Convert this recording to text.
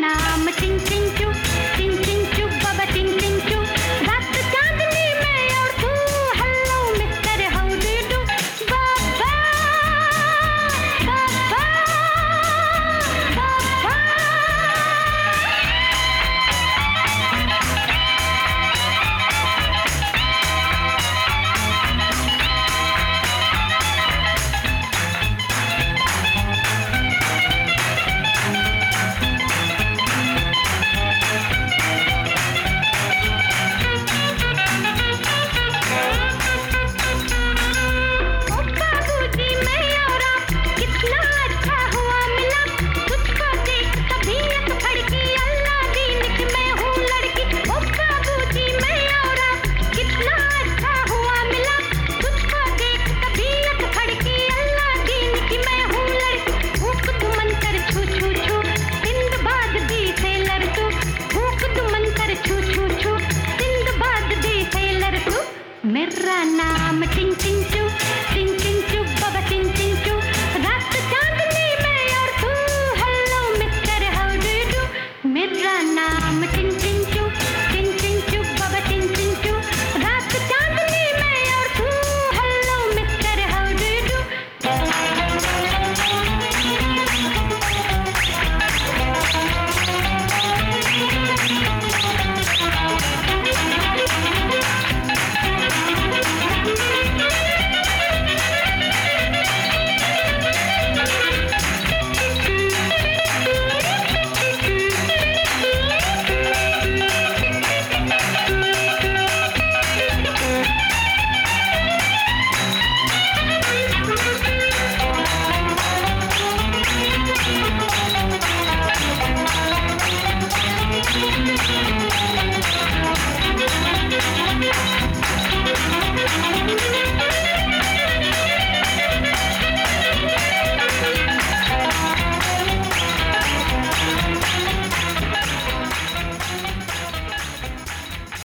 నామ చించు చించు బబ చించు Merra nama ting ting ju.